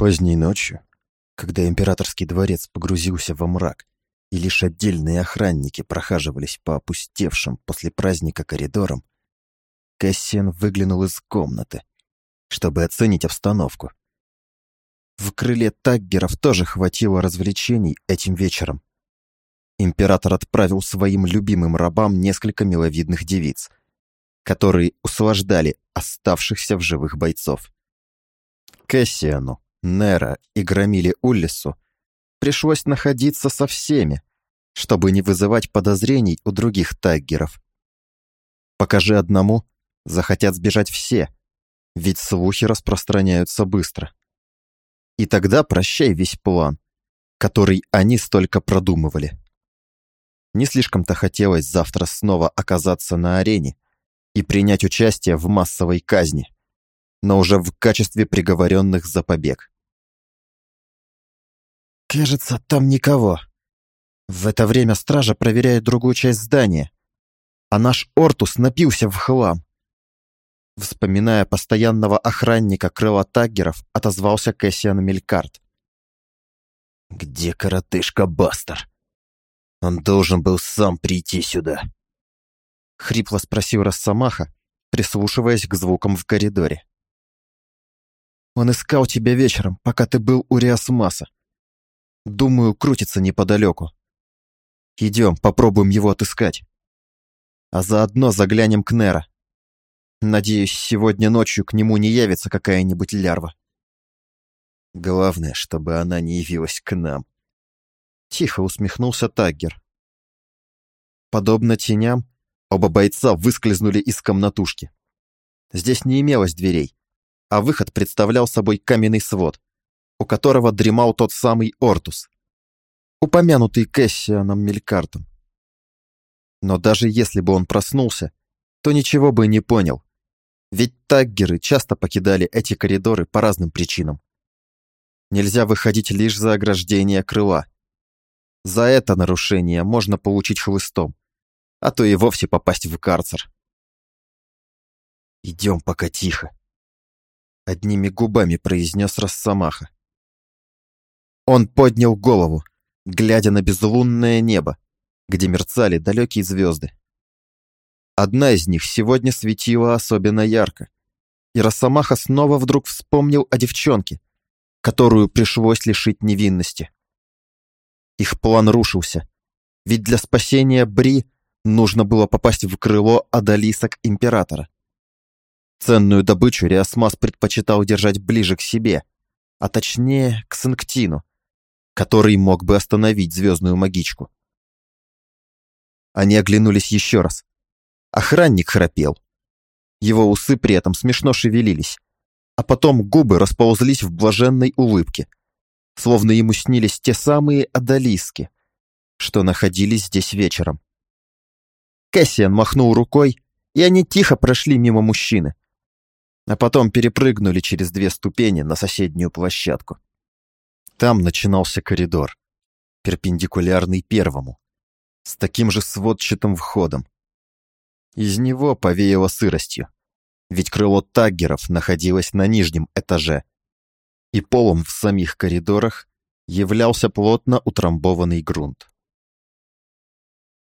Поздней ночью, когда императорский дворец погрузился во мрак, и лишь отдельные охранники прохаживались по опустевшим после праздника коридорам, Кассиан выглянул из комнаты, чтобы оценить обстановку. В крыле таггеров тоже хватило развлечений этим вечером. Император отправил своим любимым рабам несколько миловидных девиц, которые услаждали оставшихся в живых бойцов. Кэссиану, Нера и Громиле Уллису пришлось находиться со всеми, чтобы не вызывать подозрений у других таггеров. Покажи одному, захотят сбежать все, ведь слухи распространяются быстро. И тогда прощай весь план, который они столько продумывали. Не слишком-то хотелось завтра снова оказаться на арене и принять участие в массовой казни, но уже в качестве приговоренных за побег. «Кажется, там никого. В это время стража проверяет другую часть здания, а наш Ортус напился в хлам. Вспоминая постоянного охранника крыла таггеров, отозвался Кэссиан Мелькарт. «Где коротышка Бастер? Он должен был сам прийти сюда». Хрипло спросил Росомаха, прислушиваясь к звукам в коридоре. «Он искал тебя вечером, пока ты был у Риасмаса. Думаю, крутится неподалеку. Идем, попробуем его отыскать. А заодно заглянем к Нера. Надеюсь, сегодня ночью к нему не явится какая-нибудь лярва. Главное, чтобы она не явилась к нам. Тихо усмехнулся Таггер. Подобно теням, оба бойца выскользнули из комнатушки. Здесь не имелось дверей, а выход представлял собой каменный свод, у которого дремал тот самый Ортус, упомянутый Кэссианом Мелькартом. Но даже если бы он проснулся, то ничего бы не понял, ведь таггеры часто покидали эти коридоры по разным причинам. Нельзя выходить лишь за ограждение крыла. За это нарушение можно получить хлыстом, а то и вовсе попасть в карцер. «Идем пока тихо», — одними губами произнес Росомаха. Он поднял голову, глядя на безлунное небо, где мерцали далекие звезды. Одна из них сегодня светила особенно ярко. И Росомаха снова вдруг вспомнил о девчонке, которую пришлось лишить невинности. Их план рушился, ведь для спасения Бри нужно было попасть в крыло Адалисок Императора. Ценную добычу Риасмас предпочитал держать ближе к себе, а точнее к Санктину, который мог бы остановить звездную магичку. Они оглянулись еще раз, Охранник храпел. Его усы при этом смешно шевелились, а потом губы расползлись в блаженной улыбке, словно ему снились те самые одолиски, что находились здесь вечером. Кэссиан махнул рукой, и они тихо прошли мимо мужчины, а потом перепрыгнули через две ступени на соседнюю площадку. Там начинался коридор, перпендикулярный первому, с таким же сводчатым входом. Из него повеяло сыростью, ведь крыло таггеров находилось на нижнем этаже, и полом в самих коридорах являлся плотно утрамбованный грунт.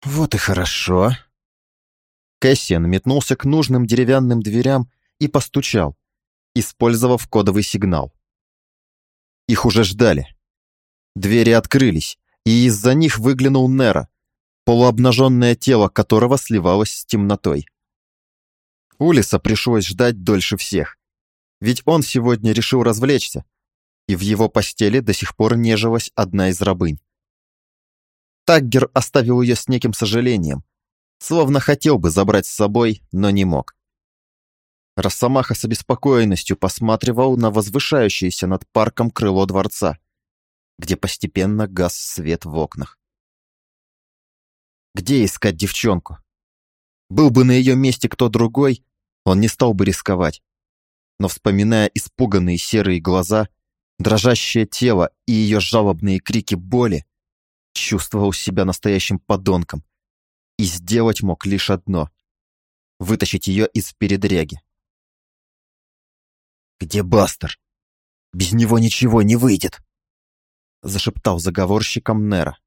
«Вот и хорошо». Кэссиан метнулся к нужным деревянным дверям и постучал, использовав кодовый сигнал. Их уже ждали. Двери открылись, и из-за них выглянул Нера, полуобнаженное тело которого сливалось с темнотой. Улиса пришлось ждать дольше всех, ведь он сегодня решил развлечься, и в его постели до сих пор нежилась одна из рабынь. Таггер оставил ее с неким сожалением, словно хотел бы забрать с собой, но не мог. Росомаха с обеспокоенностью посматривал на возвышающееся над парком крыло дворца, где постепенно гас свет в окнах. Где искать девчонку? Был бы на ее месте кто другой, он не стал бы рисковать. Но вспоминая испуганные серые глаза, дрожащее тело и ее жалобные крики боли, чувствовал себя настоящим подонком и сделать мог лишь одно — вытащить ее из передряги. «Где Бастер?» Без него ничего не выйдет!» Зашептал заговорщиком Нера.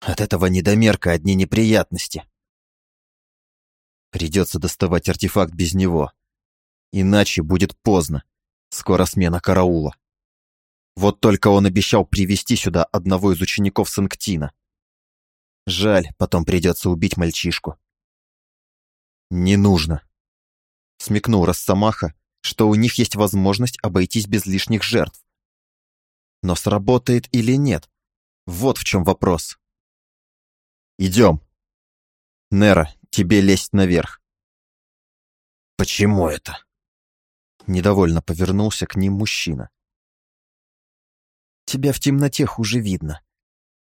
«От этого недомерка одни неприятности. Придется доставать артефакт без него. Иначе будет поздно. Скоро смена караула. Вот только он обещал привести сюда одного из учеников Санктина. Жаль, потом придется убить мальчишку. Не нужно. Смекнул Росомаха, что у них есть возможность обойтись без лишних жертв. Но сработает или нет? Вот в чем вопрос. Идем. Нера, тебе лезть наверх. Почему это? Недовольно повернулся к ним мужчина. Тебя в темноте хуже видно,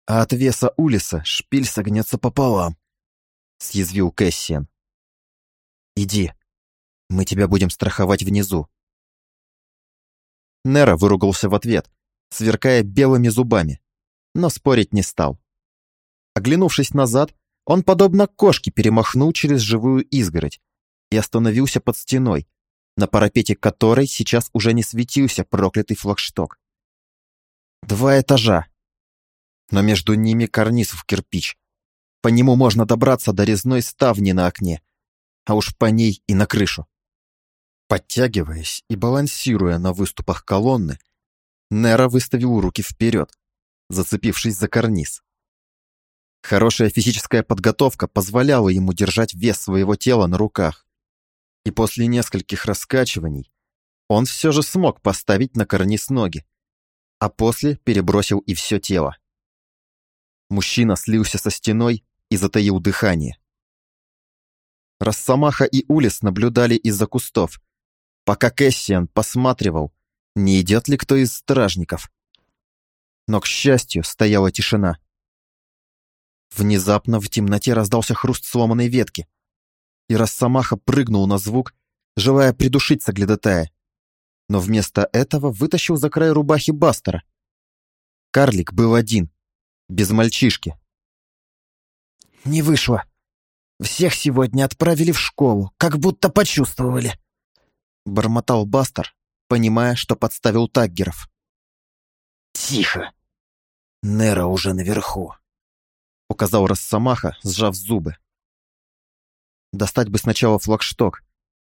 а от веса Улиса шпиль согнется пополам, съязвил Кэссиан. Иди, мы тебя будем страховать внизу. Нера выругался в ответ, сверкая белыми зубами, но спорить не стал. Оглянувшись назад, он, подобно кошке, перемахнул через живую изгородь и остановился под стеной, на парапете которой сейчас уже не светился проклятый флагшток. Два этажа, но между ними карниз в кирпич. По нему можно добраться до резной ставни на окне, а уж по ней и на крышу. Подтягиваясь и балансируя на выступах колонны, Нера выставил руки вперед, зацепившись за карниз. Хорошая физическая подготовка позволяла ему держать вес своего тела на руках. И после нескольких раскачиваний он все же смог поставить на карниз ноги, а после перебросил и все тело. Мужчина слился со стеной и затаил дыхание. Росомаха и Улис наблюдали из-за кустов, пока Кэссиан посматривал, не идет ли кто из стражников. Но, к счастью, стояла тишина. Внезапно в темноте раздался хруст сломанной ветки, и Росомаха прыгнул на звук, желая придушить соглядатая, но вместо этого вытащил за край рубахи Бастера. Карлик был один, без мальчишки. «Не вышло. Всех сегодня отправили в школу, как будто почувствовали», бормотал Бастер, понимая, что подставил Таггеров. «Тихо! Нера уже наверху!» — указал Росомаха, сжав зубы. «Достать бы сначала флагшток,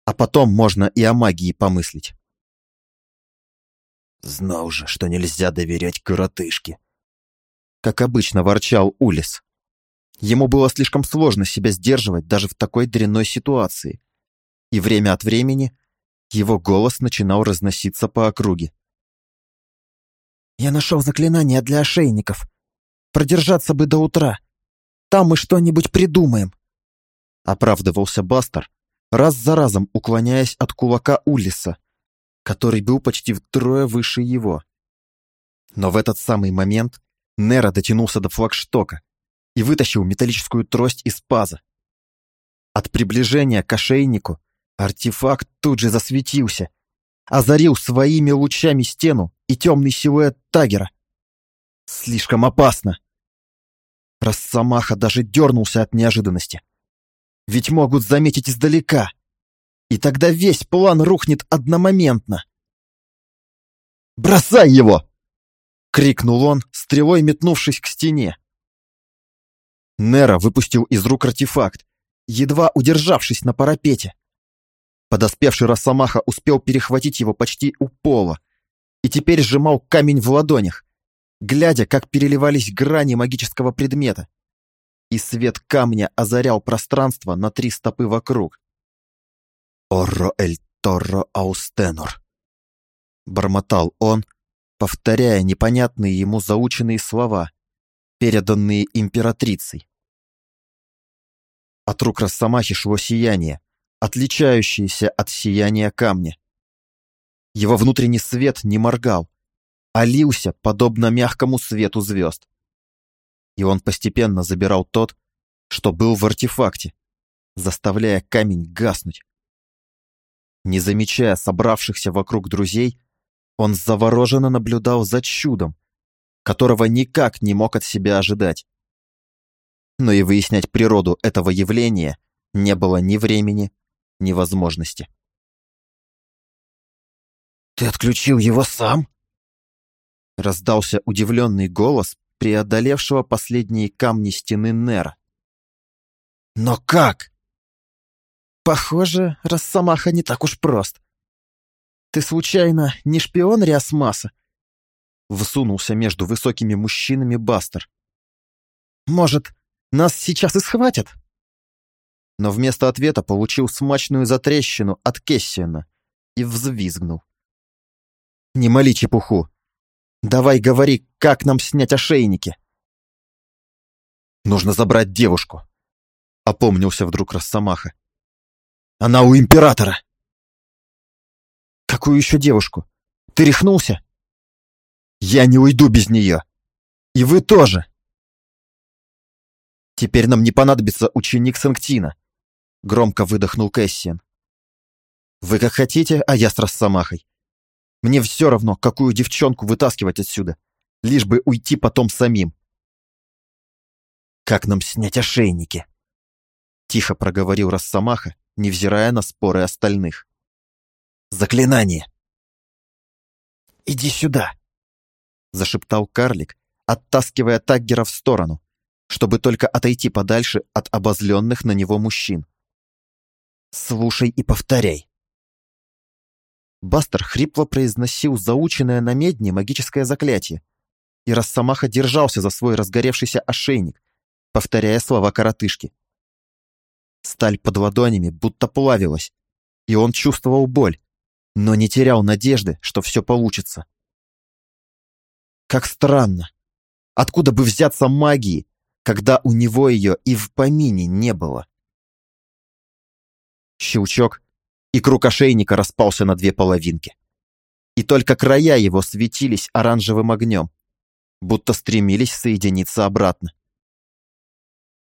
а потом можно и о магии помыслить». «Знал же, что нельзя доверять коротышке!» Как обычно ворчал Улис. Ему было слишком сложно себя сдерживать даже в такой дрянной ситуации. И время от времени его голос начинал разноситься по округе. «Я нашел заклинание для ошейников. Продержаться бы до утра. Там мы что-нибудь придумаем. Оправдывался Бастер, раз за разом уклоняясь от кулака Улиса, который был почти втрое выше его. Но в этот самый момент Нера дотянулся до флагштока и вытащил металлическую трость из паза. От приближения к ошейнику артефакт тут же засветился, озарил своими лучами стену и темный силуэт Тагера. Слишком опасно. Росомаха даже дернулся от неожиданности. Ведь могут заметить издалека. И тогда весь план рухнет одномоментно. «Бросай его!» — крикнул он, стрелой метнувшись к стене. Нера выпустил из рук артефакт, едва удержавшись на парапете. Подоспевший Росомаха успел перехватить его почти у пола и теперь сжимал камень в ладонях, глядя, как переливались грани магического предмета. И свет камня озарял пространство на три стопы вокруг. «Орро эль торро аустенор», — бормотал он, повторяя непонятные ему заученные слова, переданные императрицей. От рук Росомахи шло сияние, отличающееся от сияния камня. Его внутренний свет не моргал, а лился, подобно мягкому свету звезд. И он постепенно забирал тот, что был в артефакте, заставляя камень гаснуть. Не замечая собравшихся вокруг друзей, он завороженно наблюдал за чудом, которого никак не мог от себя ожидать. Но и выяснять природу этого явления не было ни времени, ни возможности. Ты отключил его сам? Раздался удивленный голос преодолевшего последние камни стены Нера. Но как? Похоже, Росомаха не так уж прост. Ты случайно не шпион Риасмаса? Всунулся между высокими мужчинами Бастер. Может, нас сейчас и схватят? Но вместо ответа получил смачную затрещину от Кессиана и взвизгнул. «Не моли чепуху! Давай говори, как нам снять ошейники!» «Нужно забрать девушку!» — опомнился вдруг Росомаха. «Она у императора!» «Какую еще девушку? Ты рехнулся?» «Я не уйду без нее! И вы тоже!» «Теперь нам не понадобится ученик Санктина!» — громко выдохнул Кэссиан. «Вы как хотите, а я с Росомахой. Мне все равно, какую девчонку вытаскивать отсюда, лишь бы уйти потом самим. «Как нам снять ошейники?» Тихо проговорил Росомаха, невзирая на споры остальных. «Заклинание!» «Иди сюда!» Зашептал карлик, оттаскивая Таггера в сторону, чтобы только отойти подальше от обозленных на него мужчин. «Слушай и повторяй. Бастер хрипло произносил заученное на медне магическое заклятие, и Росомаха держался за свой разгоревшийся ошейник, повторяя слова коротышки. Сталь под ладонями будто плавилась, и он чувствовал боль, но не терял надежды, что все получится. Как странно. Откуда бы взяться магии, когда у него ее и в помине не было? Щелчок, и круг ошейника распался на две половинки. И только края его светились оранжевым огнем, будто стремились соединиться обратно.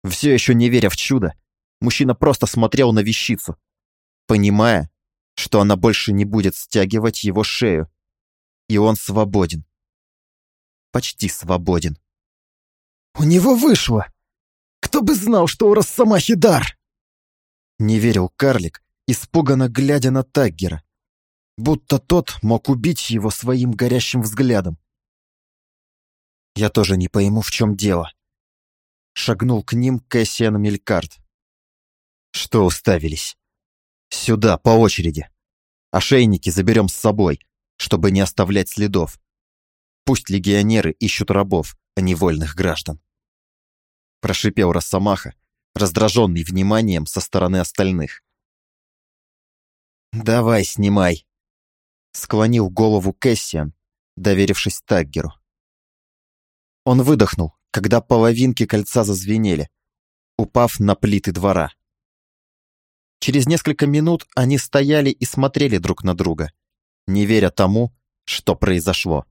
Все еще не веря в чудо, мужчина просто смотрел на вещицу, понимая, что она больше не будет стягивать его шею, и он свободен. Почти свободен. «У него вышло! Кто бы знал, что у Росомахи дар!» Не верил карлик, испуганно глядя на Таггера, будто тот мог убить его своим горящим взглядом. «Я тоже не пойму, в чем дело», — шагнул к ним Кэссиан Мелькарт. «Что уставились? Сюда, по очереди. Ошейники заберем с собой, чтобы не оставлять следов. Пусть легионеры ищут рабов, а не вольных граждан». Прошипел Росомаха, раздраженный вниманием со стороны остальных. «Давай, снимай!» Склонил голову Кэссиан, доверившись Таггеру. Он выдохнул, когда половинки кольца зазвенели, упав на плиты двора. Через несколько минут они стояли и смотрели друг на друга, не веря тому, что произошло.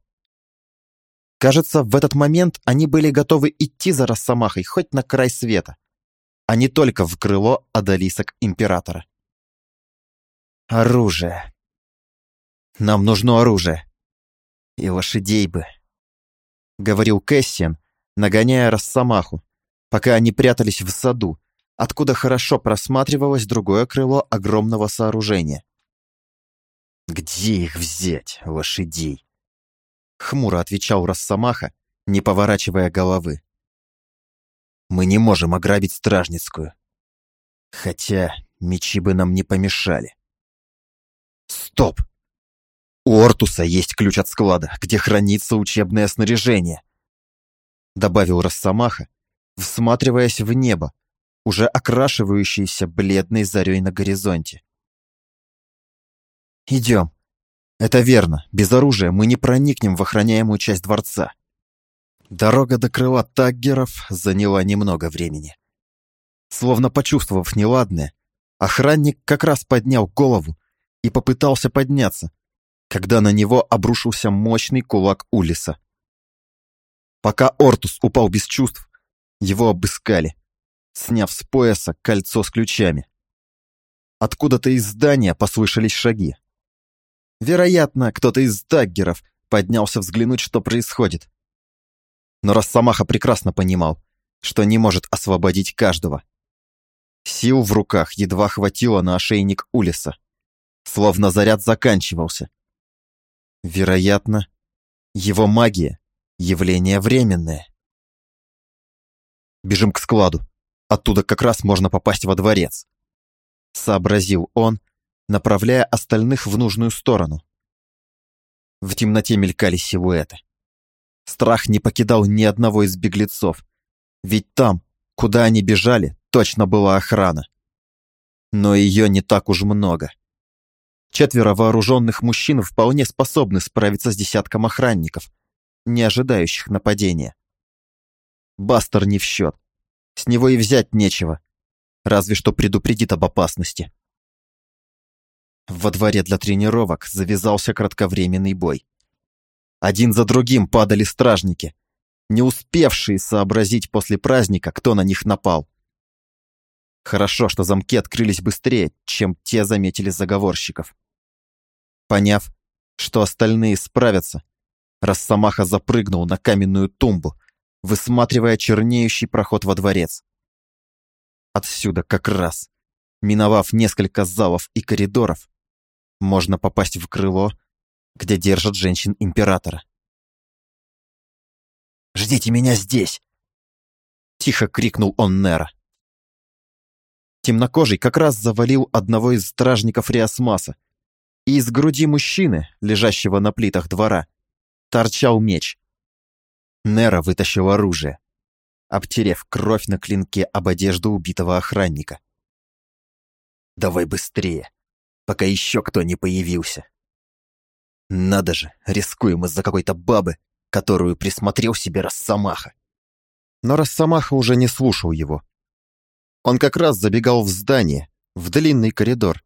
Кажется, в этот момент они были готовы идти за Росомахой хоть на край света, а не только в крыло одолисок Императора. Оружие. Нам нужно оружие. И лошадей бы. Говорил Кэссиан, нагоняя Росомаху, пока они прятались в саду, откуда хорошо просматривалось другое крыло огромного сооружения. «Где их взять, лошадей?» Хмуро отвечал Росомаха, не поворачивая головы. «Мы не можем ограбить Стражницкую. Хотя мечи бы нам не помешали. Стоп! У Ортуса есть ключ от склада, где хранится учебное снаряжение. Добавил Росомаха, всматриваясь в небо, уже окрашивающееся бледной зарей на горизонте. «Идем. Это верно. Без оружия мы не проникнем в охраняемую часть дворца». Дорога до крыла Таггеров заняла немного времени. Словно почувствовав неладное, охранник как раз поднял голову и попытался подняться, когда на него обрушился мощный кулак Улиса. Пока Ортус упал без чувств, его обыскали, сняв с пояса кольцо с ключами. Откуда-то из здания послышались шаги. Вероятно, кто-то из даггеров поднялся взглянуть, что происходит. Но Росомаха прекрасно понимал, что не может освободить каждого. Сил в руках едва хватило на ошейник Улиса словно заряд заканчивался. Вероятно, его магия — явление временное. Бежим к складу. Оттуда как раз можно попасть во дворец. Сообразил он, направляя остальных в нужную сторону. В темноте мелькали силуэты. Страх не покидал ни одного из беглецов, ведь там, куда они бежали, точно была охрана. Но ее не так уж много. Четверо вооруженных мужчин вполне способны справиться с десятком охранников, не ожидающих нападения. Бастер не в счет. С него и взять нечего, разве что предупредит об опасности. Во дворе для тренировок завязался кратковременный бой. Один за другим падали стражники, не успевшие сообразить после праздника, кто на них напал. Хорошо, что замки открылись быстрее, чем те заметили заговорщиков. Поняв, что остальные справятся, Росомаха запрыгнул на каменную тумбу, высматривая чернеющий проход во дворец. Отсюда как раз, миновав несколько залов и коридоров, можно попасть в крыло, где держат женщин императора. «Ждите меня здесь!» Тихо крикнул он Нера. Темнокожий как раз завалил одного из стражников Риасмаса, и из груди мужчины, лежащего на плитах двора, торчал меч. Нера вытащил оружие, обтерев кровь на клинке об одежду убитого охранника. «Давай быстрее, пока еще кто не появился. Надо же, рискуем из-за какой-то бабы, которую присмотрел себе Росомаха». Но Росомаха уже не слушал его. Он как раз забегал в здание, в длинный коридор,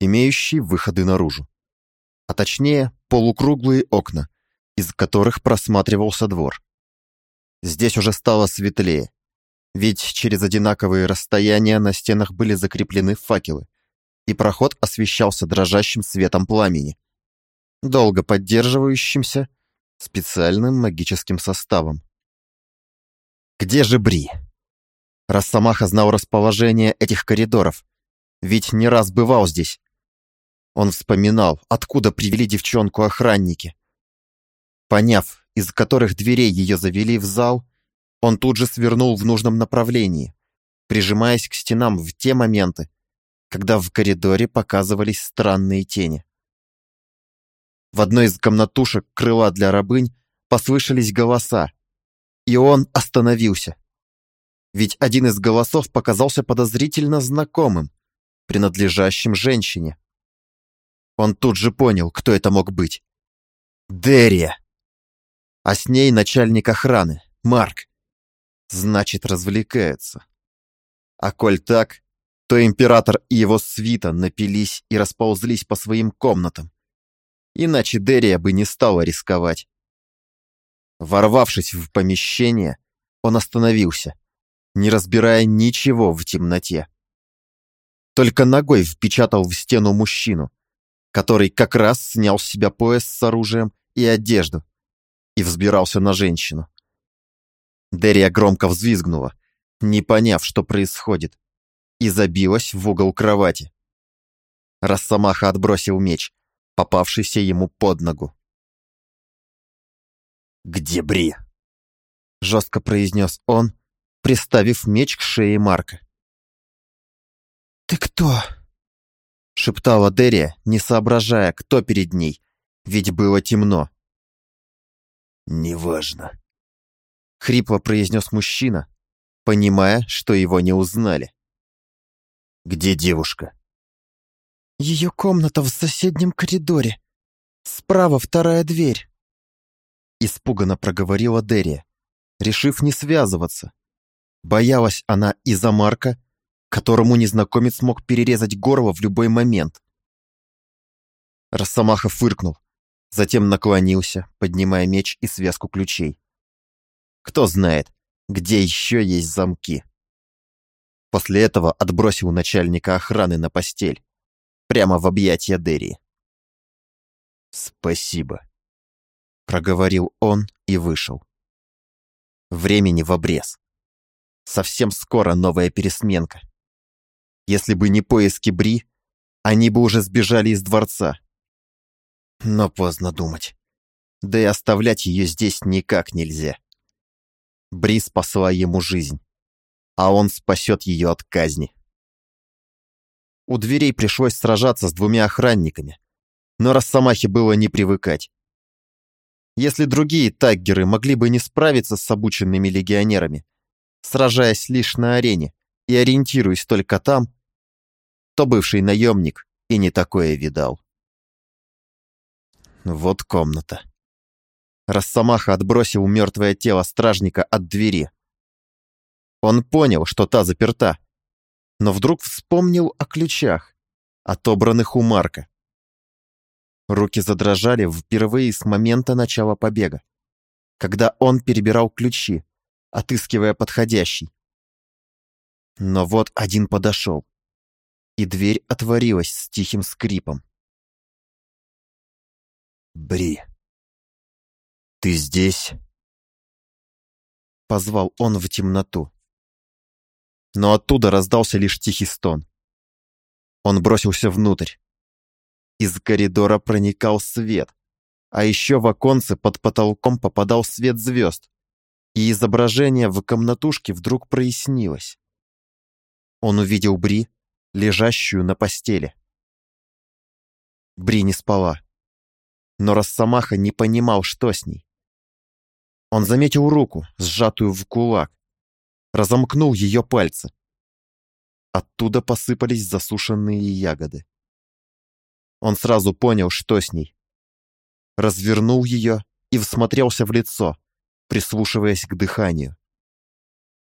имеющий выходы наружу. А точнее, полукруглые окна, из которых просматривался двор. Здесь уже стало светлее, ведь через одинаковые расстояния на стенах были закреплены факелы, и проход освещался дрожащим светом пламени, долго поддерживающимся специальным магическим составом. Где же Бри? Росомаха знал расположение этих коридоров, ведь не раз бывал здесь. Он вспоминал, откуда привели девчонку охранники. Поняв, из которых дверей ее завели в зал, он тут же свернул в нужном направлении, прижимаясь к стенам в те моменты, когда в коридоре показывались странные тени. В одной из комнатушек крыла для рабынь послышались голоса, и он остановился. Ведь один из голосов показался подозрительно знакомым, принадлежащим женщине. Он тут же понял, кто это мог быть. Дерия! А с ней начальник охраны, Марк. Значит, развлекается. А коль так, то император и его свита напились и расползлись по своим комнатам. Иначе Дерия бы не стала рисковать. Ворвавшись в помещение, он остановился, не разбирая ничего в темноте. Только ногой впечатал в стену мужчину, который как раз снял с себя пояс с оружием и одежду и взбирался на женщину. Дерия громко взвизгнула, не поняв, что происходит, и забилась в угол кровати. Росомаха отбросил меч, попавшийся ему под ногу. «Где Бри?» — жестко произнес он, приставив меч к шее Марка. «Ты кто?» — шептала Дерия, не соображая, кто перед ней, ведь было темно. «Неважно», — хрипло произнес мужчина, понимая, что его не узнали. «Где девушка?» «Ее комната в соседнем коридоре. Справа вторая дверь». Испуганно проговорила Дерия, решив не связываться. Боялась она из-за Марка, которому незнакомец мог перерезать горло в любой момент. Росомаха фыркнул, затем наклонился, поднимая меч и связку ключей. Кто знает, где еще есть замки. После этого отбросил начальника охраны на постель, прямо в объятия Дерри. «Спасибо», — проговорил он и вышел. Времени в обрез. Совсем скоро новая пересменка. Если бы не поиски Бри, они бы уже сбежали из дворца. Но поздно думать. Да и оставлять ее здесь никак нельзя. Бри спасла ему жизнь, а он спасет ее от казни. У дверей пришлось сражаться с двумя охранниками, но Росомахе было не привыкать. Если другие таггеры могли бы не справиться с обученными легионерами, сражаясь лишь на арене и ориентируясь только там, то бывший наемник и не такое видал. Вот комната. Росомаха отбросил мертвое тело стражника от двери. Он понял, что та заперта, но вдруг вспомнил о ключах, отобранных у Марка. Руки задрожали впервые с момента начала побега, когда он перебирал ключи, отыскивая подходящий. Но вот один подошел, и дверь отворилась с тихим скрипом. «Бри, ты здесь?» Позвал он в темноту. Но оттуда раздался лишь тихий стон. Он бросился внутрь. Из коридора проникал свет, а еще в оконце под потолком попадал свет звезд, и изображение в комнатушке вдруг прояснилось. Он увидел Бри, лежащую на постели. Бри не спала, но Росомаха не понимал, что с ней. Он заметил руку, сжатую в кулак, разомкнул ее пальцы. Оттуда посыпались засушенные ягоды. Он сразу понял, что с ней. Развернул ее и всмотрелся в лицо, прислушиваясь к дыханию.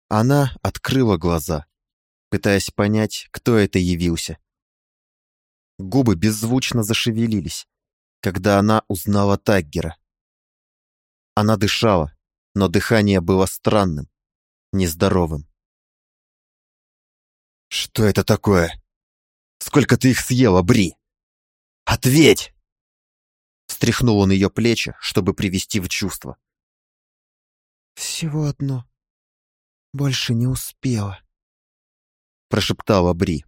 Она открыла глаза, пытаясь понять, кто это явился. Губы беззвучно зашевелились, когда она узнала Таггера. Она дышала, но дыхание было странным, нездоровым. «Что это такое? Сколько ты их съела, Бри? Ответь!» Встряхнул он ее плечи, чтобы привести в чувство. «Всего одно. Больше не успела», — прошептала Бри.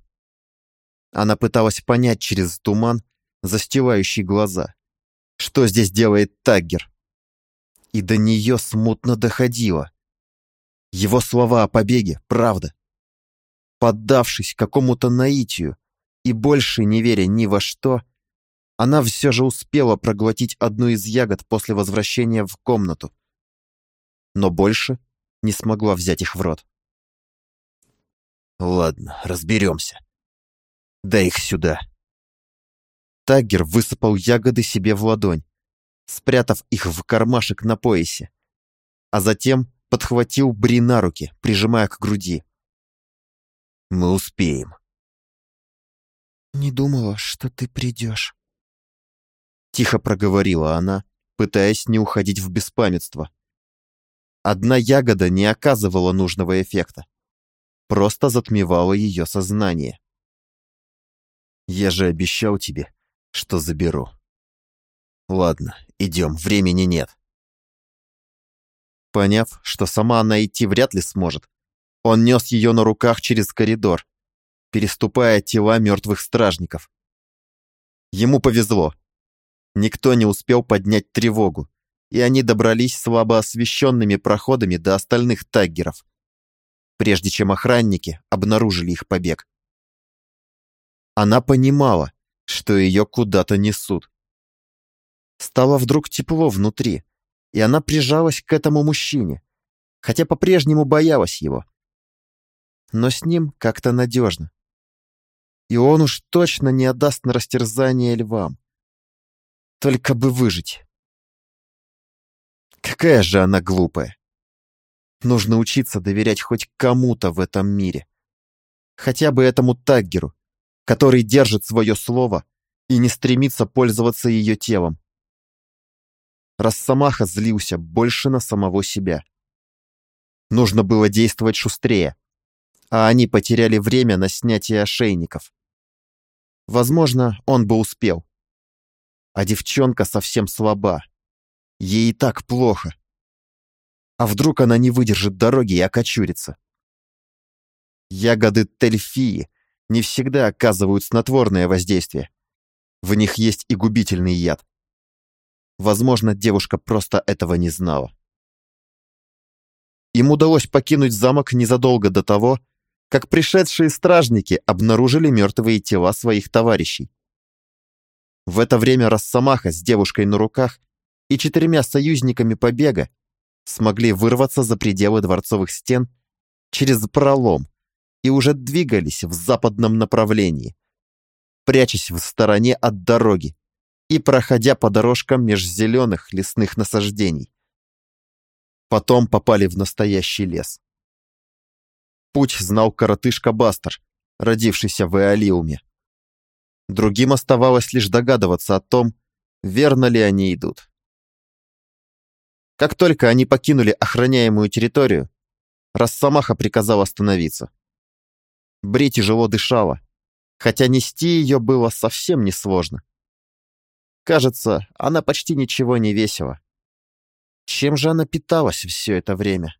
Она пыталась понять через туман, застилающий глаза, что здесь делает Таггер. И до нее смутно доходило. Его слова о побеге — правда. Поддавшись какому-то наитию и больше не веря ни во что, она все же успела проглотить одну из ягод после возвращения в комнату, но больше не смогла взять их в рот. «Ладно, разберемся. Дай их сюда». Таггер высыпал ягоды себе в ладонь, спрятав их в кармашек на поясе, а затем подхватил Бри на руки, прижимая к груди. «Мы успеем». «Не думала, что ты придешь», — тихо проговорила она, пытаясь не уходить в беспамятство. Одна ягода не оказывала нужного эффекта, просто затмевала ее сознание. «Я же обещал тебе, что заберу. Ладно, идем, времени нет». Поняв, что сама она идти вряд ли сможет, он нес ее на руках через коридор, переступая тела мертвых стражников. Ему повезло. Никто не успел поднять тревогу, и они добрались слабо освещенными проходами до остальных таггеров, прежде чем охранники обнаружили их побег. Она понимала, что ее куда-то несут. Стало вдруг тепло внутри, и она прижалась к этому мужчине, хотя по-прежнему боялась его. Но с ним как-то надежно. И он уж точно не отдаст на растерзание львам. Только бы выжить. Какая же она глупая. Нужно учиться доверять хоть кому-то в этом мире. Хотя бы этому Таггеру, который держит свое слово и не стремится пользоваться ее телом. Росомаха злился больше на самого себя. Нужно было действовать шустрее, а они потеряли время на снятие ошейников. Возможно, он бы успел. А девчонка совсем слаба. Ей и так плохо. А вдруг она не выдержит дороги и окочурится? Ягоды тельфии не всегда оказывают снотворное воздействие. В них есть и губительный яд. Возможно, девушка просто этого не знала. Им удалось покинуть замок незадолго до того, как пришедшие стражники обнаружили мертвые тела своих товарищей. В это время Росомаха с девушкой на руках и четырьмя союзниками побега смогли вырваться за пределы дворцовых стен через пролом и уже двигались в западном направлении, прячась в стороне от дороги и проходя по дорожкам меж зеленых лесных насаждений. Потом попали в настоящий лес. Путь знал коротышка Бастер, родившийся в Эолиуме. Другим оставалось лишь догадываться о том, верно ли они идут. Как только они покинули охраняемую территорию, Росомаха приказал остановиться. Бри тяжело дышала, хотя нести ее было совсем несложно. Кажется, она почти ничего не весила. Чем же она питалась все это время?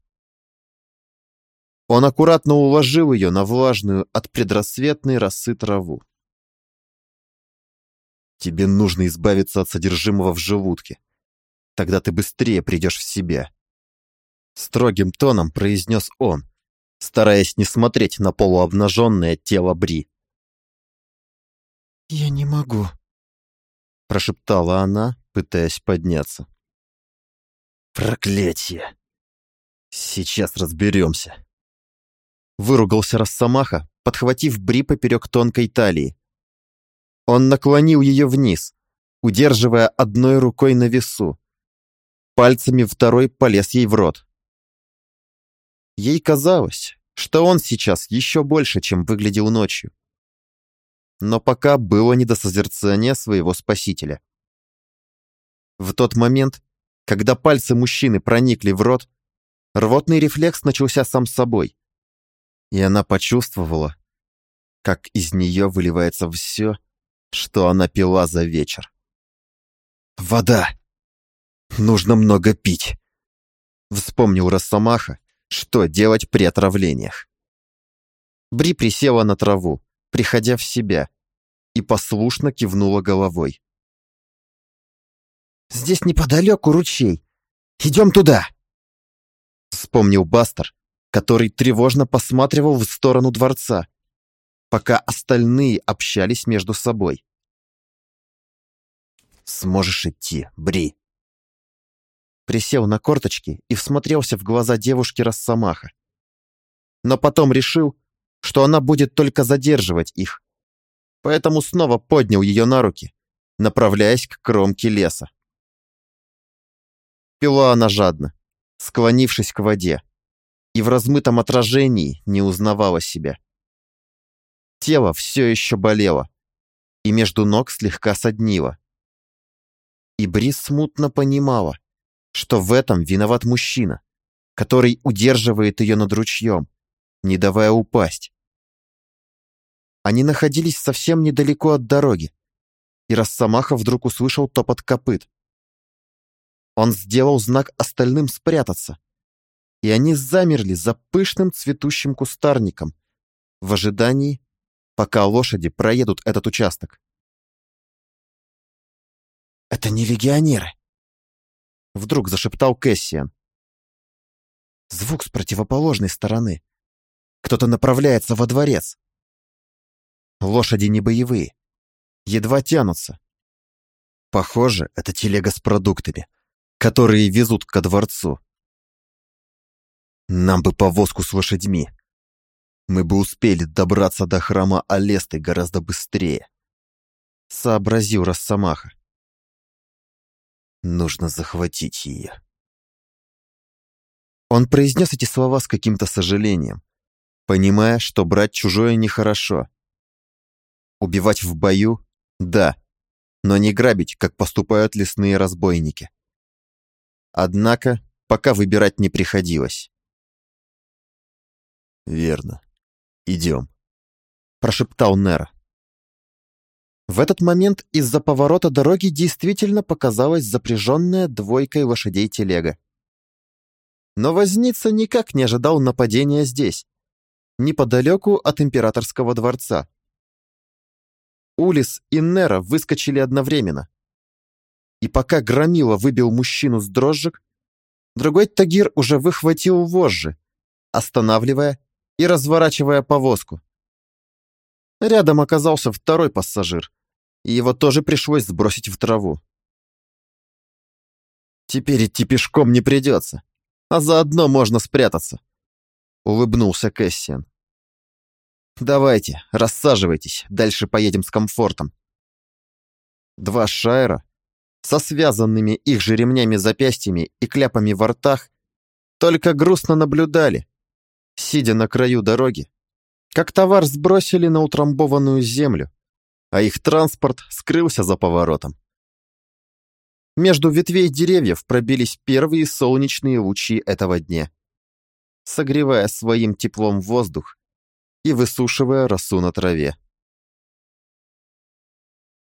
Он аккуратно уложил ее на влажную от предрассветной росы траву. «Тебе нужно избавиться от содержимого в желудке. Тогда ты быстрее придешь в себя», — строгим тоном произнес он, стараясь не смотреть на полуобнаженное тело Бри. «Я не могу», — прошептала она, пытаясь подняться. «Проклятие! Сейчас разберемся!» Выругался Росомаха, подхватив Бри поперек тонкой талии. Он наклонил ее вниз, удерживая одной рукой на весу. Пальцами второй полез ей в рот. Ей казалось, что он сейчас еще больше, чем выглядел ночью. Но пока было не до созерцания своего спасителя. В тот момент, когда пальцы мужчины проникли в рот, рвотный рефлекс начался сам собой. И она почувствовала, как из нее выливается все, что она пила за вечер. «Вода! Нужно много пить!» Вспомнил Росомаха, что делать при отравлениях. Бри присела на траву, приходя в себя, и послушно кивнула головой. «Здесь неподалеку ручей. Идем туда!» Вспомнил Бастер, который тревожно посматривал в сторону дворца, пока остальные общались между собой. «Сможешь идти, Бри?» присел на корточки и всмотрелся в глаза девушки Росомаха. Но потом решил, что она будет только задерживать их, поэтому снова поднял ее на руки, направляясь к кромке леса. Пила она жадно, склонившись к воде, и в размытом отражении не узнавала себя. Тело все еще болело, и между ног слегка соднило. И Брис смутно понимала, что в этом виноват мужчина, который удерживает ее над ручьем, не давая упасть. Они находились совсем недалеко от дороги, и Росомаха вдруг услышал топот копыт. Он сделал знак остальным спрятаться, и они замерли за пышным цветущим кустарником в ожидании, пока лошади проедут этот участок. «Это не легионеры», Вдруг зашептал Кэссиан. Звук с противоположной стороны. Кто-то направляется во дворец. Лошади не боевые. Едва тянутся. Похоже, это телега с продуктами, которые везут ко дворцу. Нам бы повозку с лошадьми. Мы бы успели добраться до храма Алесты гораздо быстрее. Сообразил Росомаха. Нужно захватить ее. Он произнес эти слова с каким-то сожалением, понимая, что брать чужое нехорошо. Убивать в бою – да, но не грабить, как поступают лесные разбойники. Однако, пока выбирать не приходилось. «Верно. Идем», – прошептал Нера. В этот момент из-за поворота дороги действительно показалась запряженная двойкой лошадей телега. Но возница никак не ожидал нападения здесь, неподалеку от императорского дворца. Улис и Нера выскочили одновременно. И пока Громила выбил мужчину с дрожжек, другой Тагир уже выхватил вожжи, останавливая и разворачивая повозку. Рядом оказался второй пассажир, и его тоже пришлось сбросить в траву. Теперь идти пешком не придется, а заодно можно спрятаться. Улыбнулся Кэссиан. Давайте, рассаживайтесь, дальше поедем с комфортом. Два шайра со связанными их же ремнями запястьями и кляпами во ртах только грустно наблюдали, сидя на краю дороги, как товар сбросили на утрамбованную землю, а их транспорт скрылся за поворотом. Между ветвей деревьев пробились первые солнечные лучи этого дня, согревая своим теплом воздух и высушивая росу на траве.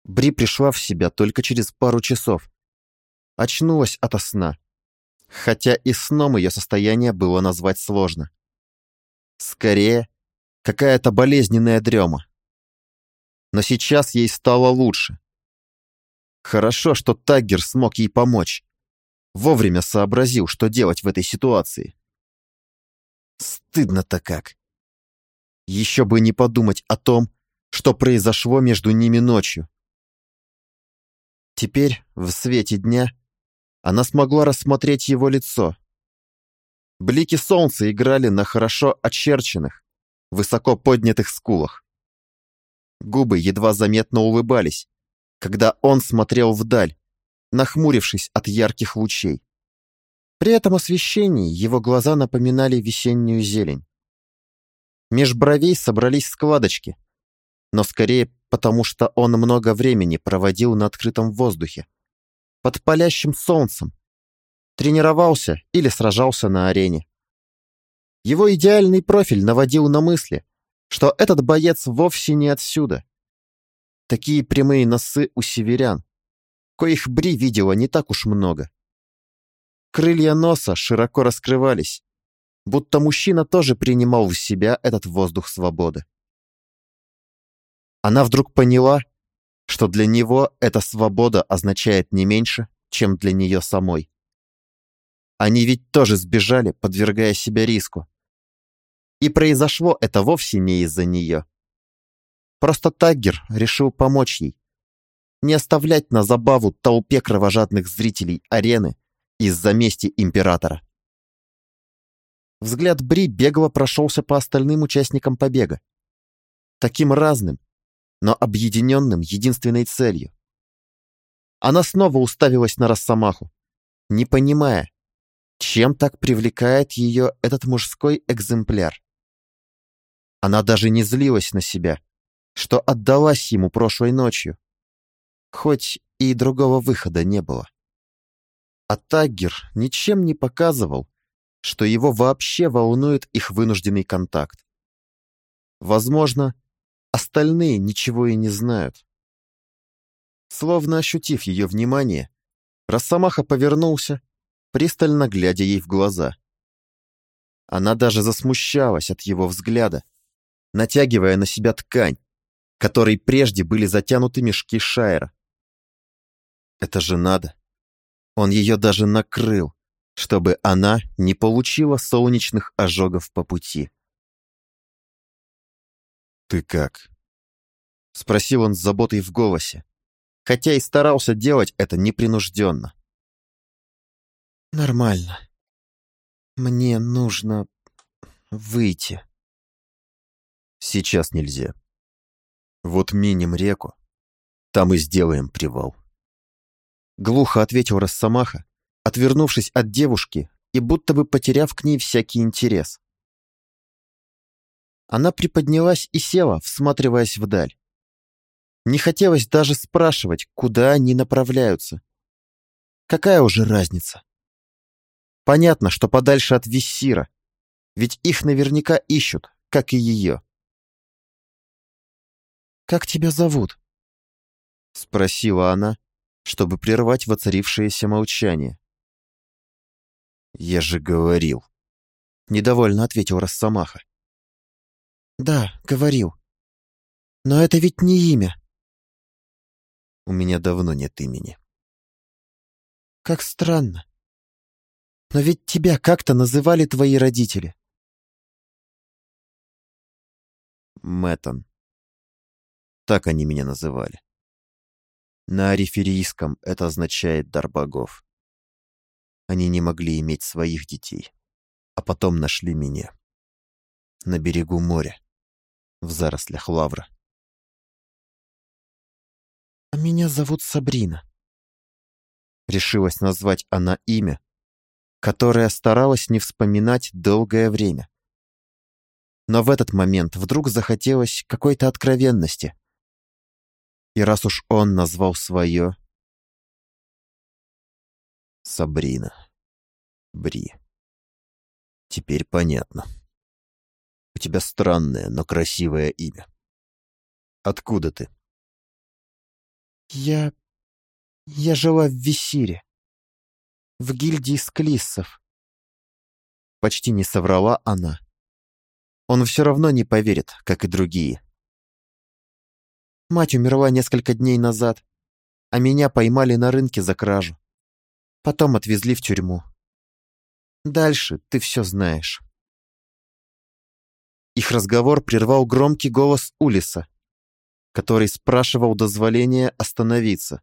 Бри пришла в себя только через пару часов. Очнулась ото сна, хотя и сном ее состояние было назвать сложно. Скорее, какая-то болезненная дрема. Но сейчас ей стало лучше. Хорошо, что Таггер смог ей помочь. Вовремя сообразил, что делать в этой ситуации. Стыдно-то как. Еще бы не подумать о том, что произошло между ними ночью. Теперь, в свете дня, она смогла рассмотреть его лицо. Блики солнца играли на хорошо очерченных, высоко поднятых скулах. Губы едва заметно улыбались, когда он смотрел вдаль, нахмурившись от ярких лучей. При этом освещении его глаза напоминали весеннюю зелень. Меж бровей собрались складочки, но скорее потому, что он много времени проводил на открытом воздухе, под палящим солнцем, тренировался или сражался на арене. Его идеальный профиль наводил на мысли, что этот боец вовсе не отсюда, Такие прямые носы у северян, коих Бри видела не так уж много. Крылья носа широко раскрывались, будто мужчина тоже принимал в себя этот воздух свободы. Она вдруг поняла, что для него эта свобода означает не меньше, чем для нее самой. Они ведь тоже сбежали, подвергая себя риску. И произошло это вовсе не из-за нее. Просто Таггер решил помочь ей. Не оставлять на забаву толпе кровожадных зрителей арены из-за мести императора. Взгляд Бри бегло прошелся по остальным участникам побега. Таким разным, но объединенным единственной целью. Она снова уставилась на Росомаху, не понимая, чем так привлекает ее этот мужской экземпляр. Она даже не злилась на себя, что отдалась ему прошлой ночью. Хоть и другого выхода не было. А Таггер ничем не показывал, что его вообще волнует их вынужденный контакт. Возможно, остальные ничего и не знают. Словно ощутив ее внимание, Росомаха повернулся, пристально глядя ей в глаза. Она даже засмущалась от его взгляда, натягивая на себя ткань, которой прежде были затянуты мешки Шайра. Это же надо. Он ее даже накрыл, чтобы она не получила солнечных ожогов по пути. «Ты как?» — спросил он с заботой в голосе, хотя и старался делать это непринужденно. «Нормально. Мне нужно выйти». «Сейчас нельзя. Вот миним реку, там и сделаем привал. Глухо ответил Росомаха, отвернувшись от девушки и будто бы потеряв к ней всякий интерес. Она приподнялась и села, всматриваясь вдаль. Не хотелось даже спрашивать, куда они направляются. Какая уже разница? Понятно, что подальше от Виссира, ведь их наверняка ищут, как и ее. «Как тебя зовут?» — спросила она, чтобы прервать воцарившееся молчание. «Я же говорил», — недовольно ответил Росомаха. «Да, говорил. Но это ведь не имя». «У меня давно нет имени». Как странно. Но ведь тебя как-то называли твои родители. Мэттон. Так они меня называли. На ариферийском это означает «дар богов». Они не могли иметь своих детей, а потом нашли меня. На берегу моря, в зарослях лавра. «А меня зовут Сабрина». Решилась назвать она имя, которое старалась не вспоминать долгое время. Но в этот момент вдруг захотелось какой-то откровенности. И раз уж он назвал свое... Сабрина. Бри. Теперь понятно. У тебя странное, но красивое имя. Откуда ты? Я... я жила в Висире. В гильдии склиссов. Почти не соврала она. Он все равно не поверит, как и другие. Мать умерла несколько дней назад, а меня поймали на рынке за кражу. Потом отвезли в тюрьму. Дальше ты все знаешь. Их разговор прервал громкий голос Улиса, который спрашивал дозволения остановиться.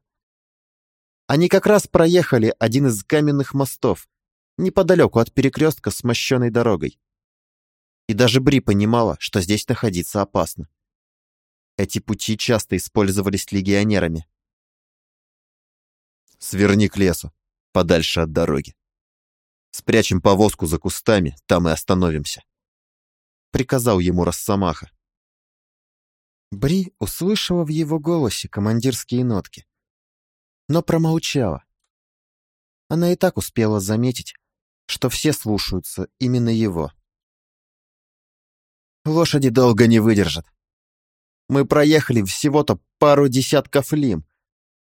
Они как раз проехали один из каменных мостов, неподалеку от перекрестка с мощенной дорогой. И даже Бри понимала, что здесь находиться опасно. Эти пути часто использовались легионерами. «Сверни к лесу, подальше от дороги. Спрячем повозку за кустами, там и остановимся», — приказал ему Росомаха. Бри услышала в его голосе командирские нотки, но промолчала. Она и так успела заметить, что все слушаются именно его. «Лошади долго не выдержат. Мы проехали всего-то пару десятков лим,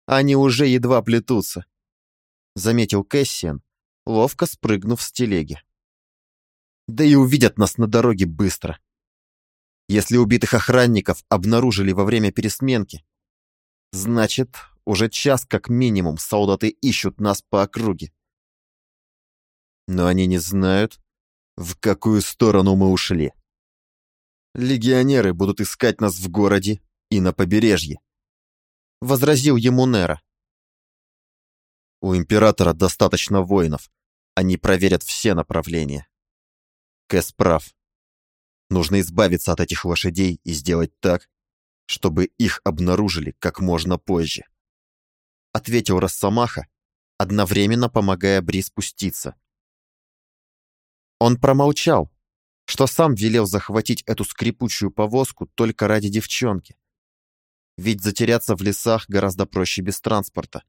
они уже едва плетутся», — заметил Кэссиан, ловко спрыгнув с телеги. «Да и увидят нас на дороге быстро. Если убитых охранников обнаружили во время пересменки, значит, уже час как минимум солдаты ищут нас по округе. Но они не знают, в какую сторону мы ушли. Легионеры будут искать нас в городе и на побережье. Возразил ему Нера. У императора достаточно воинов. Они проверят все направления. Кэс прав. Нужно избавиться от этих лошадей и сделать так, чтобы их обнаружили как можно позже. Ответил Росомаха, одновременно помогая Бри спуститься. Он промолчал, что сам велел захватить эту скрипучую повозку только ради девчонки. Ведь затеряться в лесах гораздо проще без транспорта.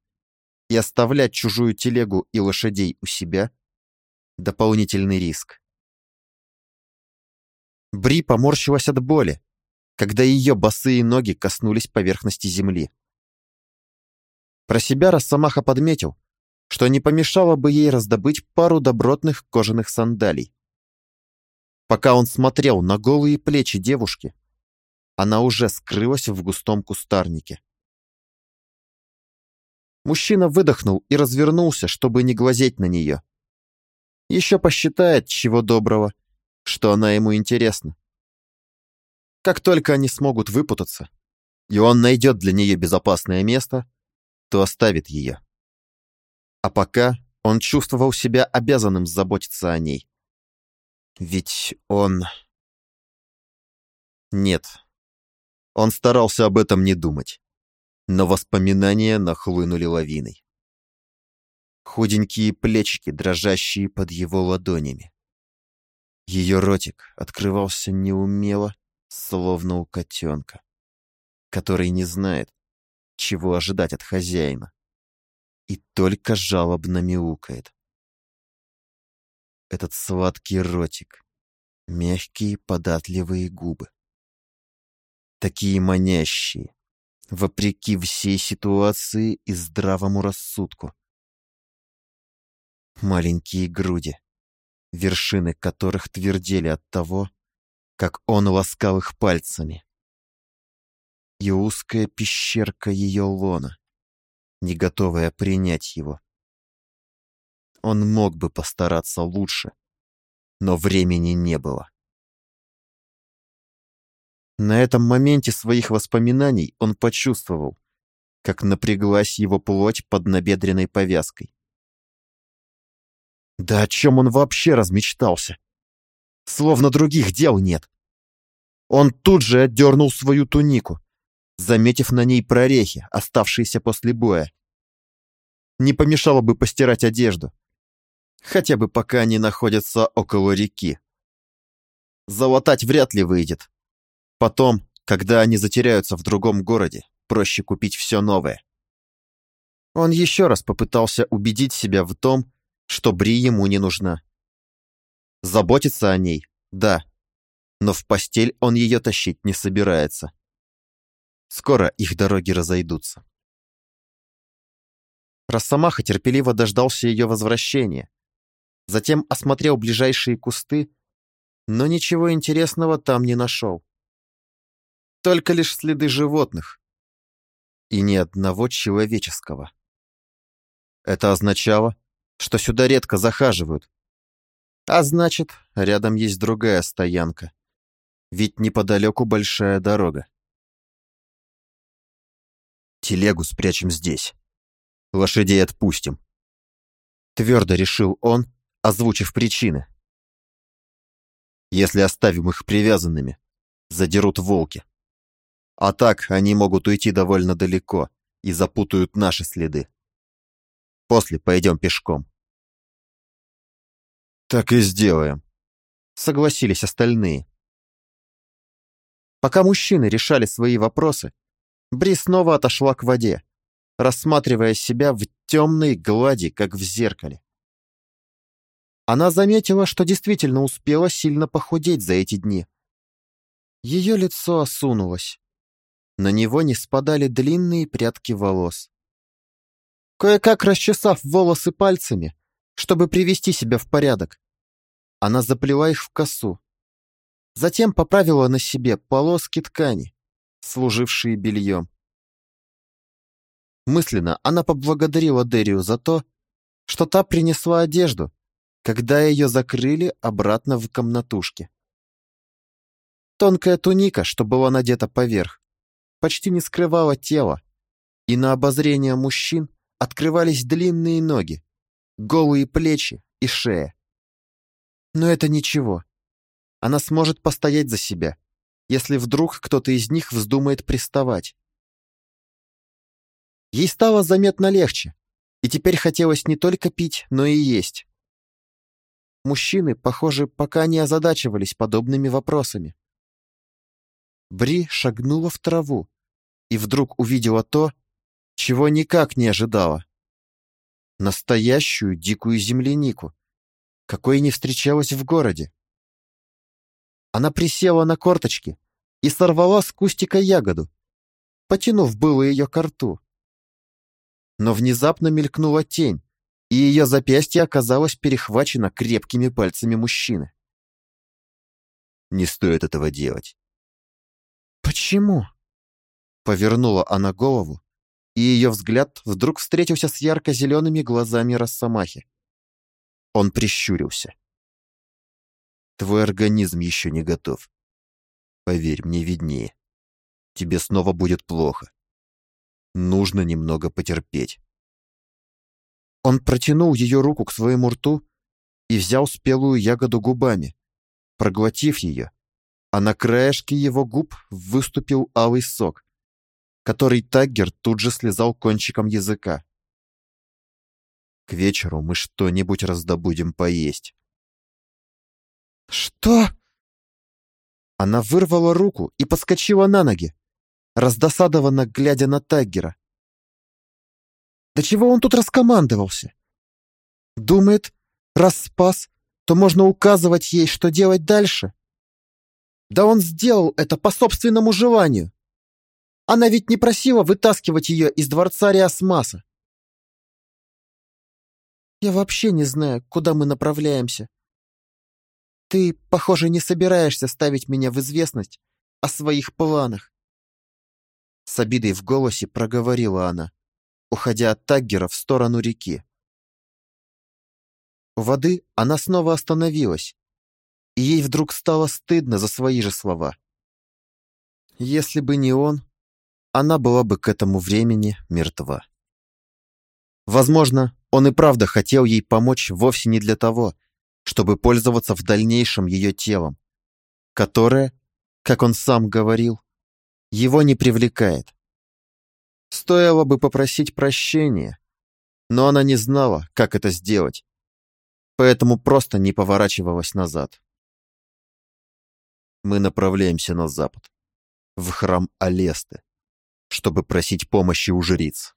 И оставлять чужую телегу и лошадей у себя — дополнительный риск. Бри поморщилась от боли, когда ее босые ноги коснулись поверхности земли. Про себя Росомаха подметил, что не помешало бы ей раздобыть пару добротных кожаных сандалий. Пока он смотрел на голые плечи девушки, она уже скрылась в густом кустарнике. Мужчина выдохнул и развернулся, чтобы не глазеть на нее. Еще посчитает, чего доброго, что она ему интересна. Как только они смогут выпутаться, и он найдет для нее безопасное место, то оставит ее. А пока он чувствовал себя обязанным заботиться о ней. Ведь он... Нет. Он старался об этом не думать. Но воспоминания нахлынули лавиной. Худенькие плечики, дрожащие под его ладонями. Ее ротик открывался неумело, словно у котенка, который не знает, чего ожидать от хозяина, и только жалобно мяукает. Этот сладкий ротик, мягкие податливые губы. Такие манящие, вопреки всей ситуации и здравому рассудку. Маленькие груди, вершины которых твердели от того, как он ласкал их пальцами. И узкая пещерка ее лона, не готовая принять его, Он мог бы постараться лучше, но времени не было. На этом моменте своих воспоминаний он почувствовал, как напряглась его плоть под набедренной повязкой. Да о чем он вообще размечтался? Словно других дел нет. Он тут же отдернул свою тунику, заметив на ней прорехи, оставшиеся после боя. Не помешало бы постирать одежду, хотя бы пока они находятся около реки. Залатать вряд ли выйдет. Потом, когда они затеряются в другом городе, проще купить все новое. Он еще раз попытался убедить себя в том, что Бри ему не нужна. Заботиться о ней, да, но в постель он ее тащить не собирается. Скоро их дороги разойдутся. Росомаха терпеливо дождался ее возвращения, затем осмотрел ближайшие кусты, но ничего интересного там не нашел. Только лишь следы животных. И ни одного человеческого. Это означало, что сюда редко захаживают. А значит, рядом есть другая стоянка. Ведь неподалеку большая дорога. Телегу спрячем здесь. Лошадей отпустим. Твердо решил он, озвучив причины. Если оставим их привязанными, задерут волки. А так они могут уйти довольно далеко и запутают наши следы. После пойдем пешком. Так и сделаем, согласились остальные. Пока мужчины решали свои вопросы, Бри снова отошла к воде, рассматривая себя в темной глади, как в зеркале. Она заметила, что действительно успела сильно похудеть за эти дни. Ее лицо осунулось. На него не спадали длинные прядки волос. Кое-как расчесав волосы пальцами, чтобы привести себя в порядок, она заплела их в косу. Затем поправила на себе полоски ткани, служившие бельем. Мысленно она поблагодарила Дерию за то, что та принесла одежду, когда ее закрыли обратно в комнатушке. Тонкая туника, что была надета поверх, почти не скрывала тело, и на обозрение мужчин открывались длинные ноги, голые плечи и шея. Но это ничего. Она сможет постоять за себя, если вдруг кто-то из них вздумает приставать. Ей стало заметно легче, и теперь хотелось не только пить, но и есть. Мужчины, похоже, пока не озадачивались подобными вопросами. Бри шагнула в траву, и вдруг увидела то, чего никак не ожидала. Настоящую дикую землянику, какой не встречалась в городе. Она присела на корточки и сорвала с кустика ягоду, потянув было ее к рту. Но внезапно мелькнула тень, и ее запястье оказалось перехвачено крепкими пальцами мужчины. «Не стоит этого делать». «Почему?» Повернула она голову, и ее взгляд вдруг встретился с ярко-зелеными глазами Росомахи. Он прищурился. «Твой организм еще не готов. Поверь, мне виднее. Тебе снова будет плохо. Нужно немного потерпеть». Он протянул ее руку к своему рту и взял спелую ягоду губами. Проглотив ее, а на краешке его губ выступил алый сок, который Таггер тут же слезал кончиком языка. К вечеру мы что-нибудь раздобудем поесть. «Что?» Она вырвала руку и подскочила на ноги, раздосадованно глядя на Таггера. «Да чего он тут раскомандовался? Думает, раз спас, то можно указывать ей, что делать дальше? Да он сделал это по собственному желанию. Она ведь не просила вытаскивать ее из дворца Риасмаса. Я вообще не знаю, куда мы направляемся. Ты, похоже, не собираешься ставить меня в известность о своих планах. С обидой в голосе проговорила она, уходя от Таггера в сторону реки. У воды она снова остановилась, и ей вдруг стало стыдно за свои же слова. Если бы не он, она была бы к этому времени мертва. Возможно, он и правда хотел ей помочь вовсе не для того, чтобы пользоваться в дальнейшем ее телом, которое, как он сам говорил, его не привлекает. Стоило бы попросить прощения, но она не знала, как это сделать, поэтому просто не поворачивалась назад. Мы направляемся на запад, в храм Алесты, чтобы просить помощи у жриц.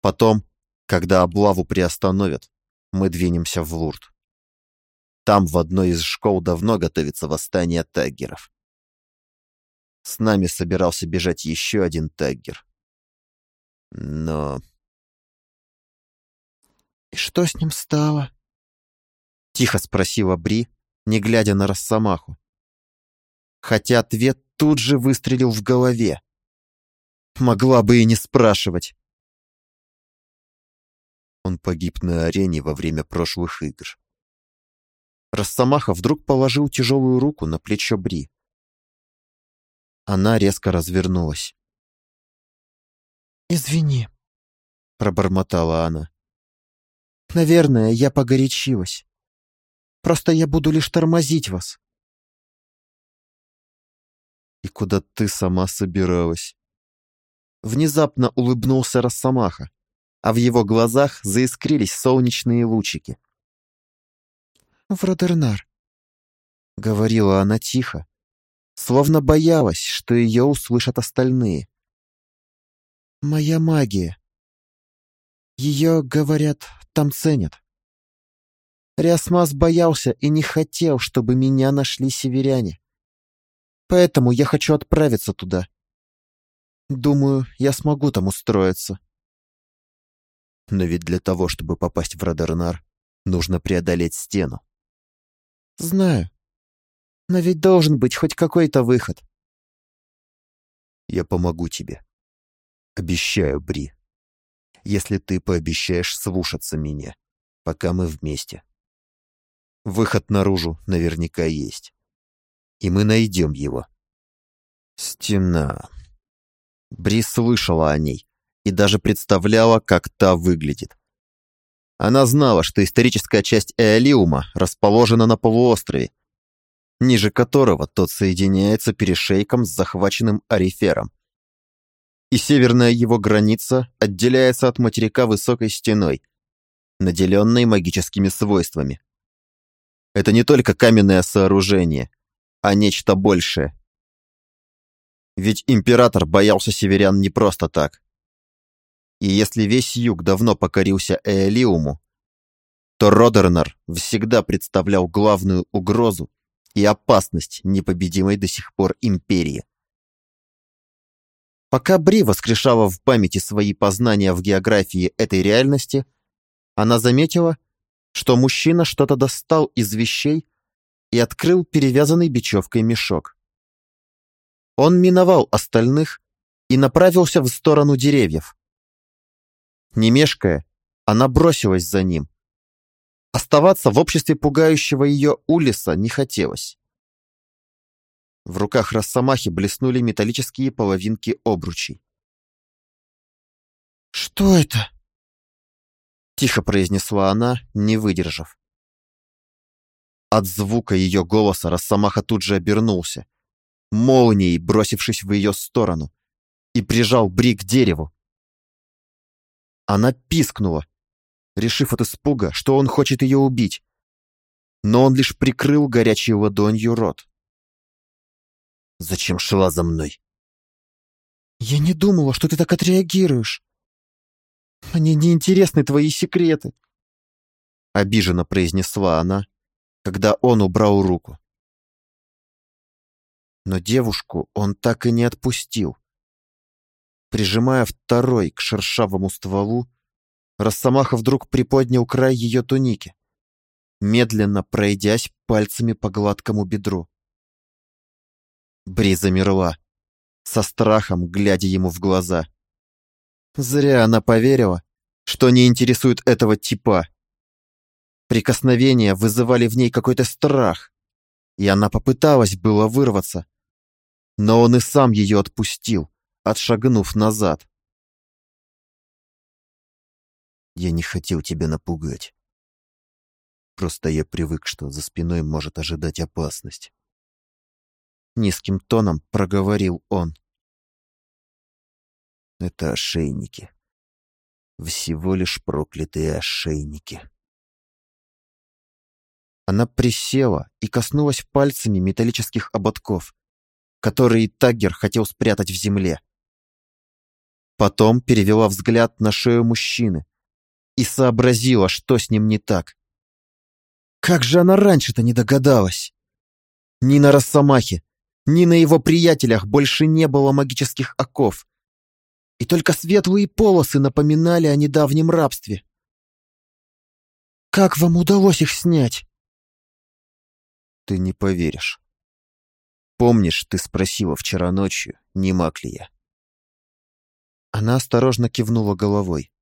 Потом, когда облаву приостановят, мы двинемся в Лурд. Там в одной из школ давно готовится восстание таггеров. С нами собирался бежать еще один таггер. Но... «И что с ним стало?» Тихо спросила Бри, не глядя на Росомаху. Хотя ответ тут же выстрелил в голове. Могла бы и не спрашивать. Он погиб на арене во время прошлых игр. Росомаха вдруг положил тяжелую руку на плечо Бри. Она резко развернулась. «Извини», — пробормотала она. «Наверное, я погорячилась. Просто я буду лишь тормозить вас». «И куда ты сама собиралась?» Внезапно улыбнулся Росомаха, а в его глазах заискрились солнечные лучики. «В Родернар», — говорила она тихо, словно боялась, что ее услышат остальные. «Моя магия. Ее, говорят, там ценят. Рясмас боялся и не хотел, чтобы меня нашли северяне. Поэтому я хочу отправиться туда. Думаю, я смогу там устроиться. Но ведь для того, чтобы попасть в Радарнар, нужно преодолеть стену. Знаю. Но ведь должен быть хоть какой-то выход. Я помогу тебе. Обещаю, Бри. Если ты пообещаешь слушаться меня, пока мы вместе. Выход наружу наверняка есть. И мы найдем его. Стена. Бри слышала о ней и даже представляла, как та выглядит. Она знала, что историческая часть Эолиума расположена на полуострове, ниже которого тот соединяется перешейком с захваченным Арифером. И северная его граница отделяется от материка высокой стеной, наделенной магическими свойствами. Это не только каменное сооружение, а нечто большее. Ведь император боялся северян не просто так. И если весь юг давно покорился Эолиуму, то Родернер всегда представлял главную угрозу и опасность непобедимой до сих пор империи. Пока Бри воскрешала в памяти свои познания в географии этой реальности, она заметила, что мужчина что-то достал из вещей и открыл перевязанный бечевкой мешок. Он миновал остальных и направился в сторону деревьев. Не мешкая, она бросилась за ним. Оставаться в обществе пугающего ее Улиса не хотелось. В руках Росомахи блеснули металлические половинки обручей. «Что это?» Тихо произнесла она, не выдержав. От звука ее голоса Росомаха тут же обернулся, молнией бросившись в ее сторону, и прижал Бри к дереву. Она пискнула, решив от испуга, что он хочет ее убить, но он лишь прикрыл горячей ладонью рот. «Зачем шла за мной?» «Я не думала, что ты так отреагируешь. Мне не интересны твои секреты», — обиженно произнесла она, когда он убрал руку. Но девушку он так и не отпустил. Прижимая второй к шершавому стволу, Росомаха вдруг приподнял край ее туники, медленно пройдясь пальцами по гладкому бедру. Бри замерла, со страхом глядя ему в глаза. Зря она поверила, что не интересует этого типа. Прикосновения вызывали в ней какой-то страх, и она попыталась было вырваться, но он и сам ее отпустил, отшагнув назад. Я не хотел тебя напугать. Просто я привык, что за спиной может ожидать опасность. Низким тоном проговорил он. Это ошейники. Всего лишь проклятые ошейники. Она присела и коснулась пальцами металлических ободков, которые Таггер хотел спрятать в земле. Потом перевела взгляд на шею мужчины и сообразила, что с ним не так. Как же она раньше-то не догадалась? Ни на Росомахе, ни на его приятелях больше не было магических оков. И только светлые полосы напоминали о недавнем рабстве. Как вам удалось их снять? Ты не поверишь. Помнишь, ты спросила вчера ночью, не маг ли я? Она осторожно кивнула головой.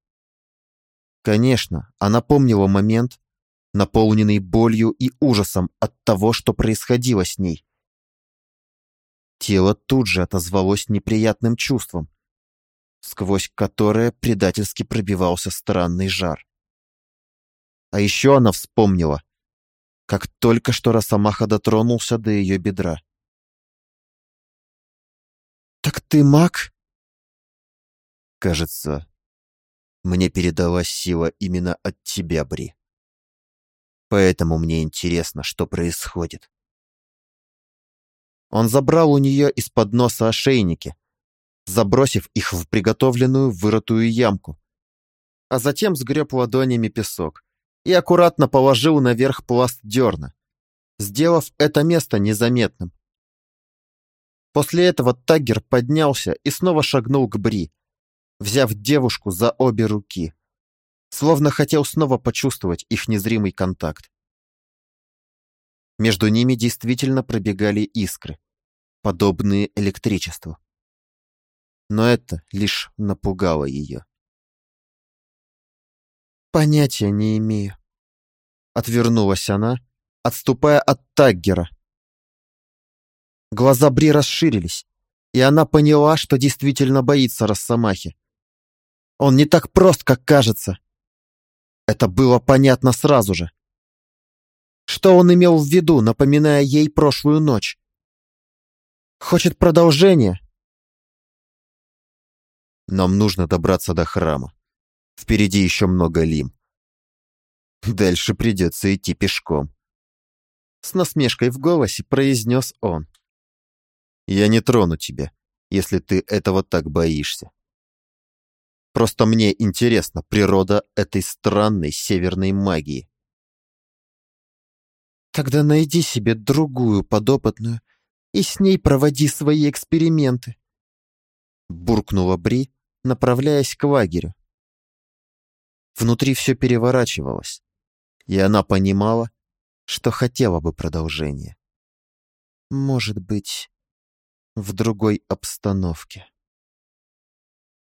Конечно, она помнила момент, наполненный болью и ужасом от того, что происходило с ней. Тело тут же отозвалось неприятным чувством, сквозь которое предательски пробивался странный жар. А еще она вспомнила, как только что Росомаха дотронулся до ее бедра. «Так ты маг?» «Кажется, мне передалась сила именно от тебя, Бри. Поэтому мне интересно, что происходит». Он забрал у нее из-под носа ошейники, забросив их в приготовленную вырытую ямку, а затем сгреб ладонями песок и аккуратно положил наверх пласт дерна, сделав это место незаметным. После этого Таггер поднялся и снова шагнул к Бри, взяв девушку за обе руки, словно хотел снова почувствовать их незримый контакт. Между ними действительно пробегали искры, подобные электричеству. Но это лишь напугало ее. «Понятия не имею», — отвернулась она, отступая от Таггера, Глаза Бри расширились, и она поняла, что действительно боится Росомахи. Он не так прост, как кажется. Это было понятно сразу же. Что он имел в виду, напоминая ей прошлую ночь? Хочет продолжения? Нам нужно добраться до храма. Впереди еще много лим. Дальше придется идти пешком. С насмешкой в голосе произнес он. Я не трону тебя, если ты этого так боишься. Просто мне интересна природа этой странной северной магии. Тогда найди себе другую подопытную и с ней проводи свои эксперименты. Буркнула Бри, направляясь к лагерю. Внутри все переворачивалось, и она понимала, что хотела бы продолжения. Может быть, в другой обстановке.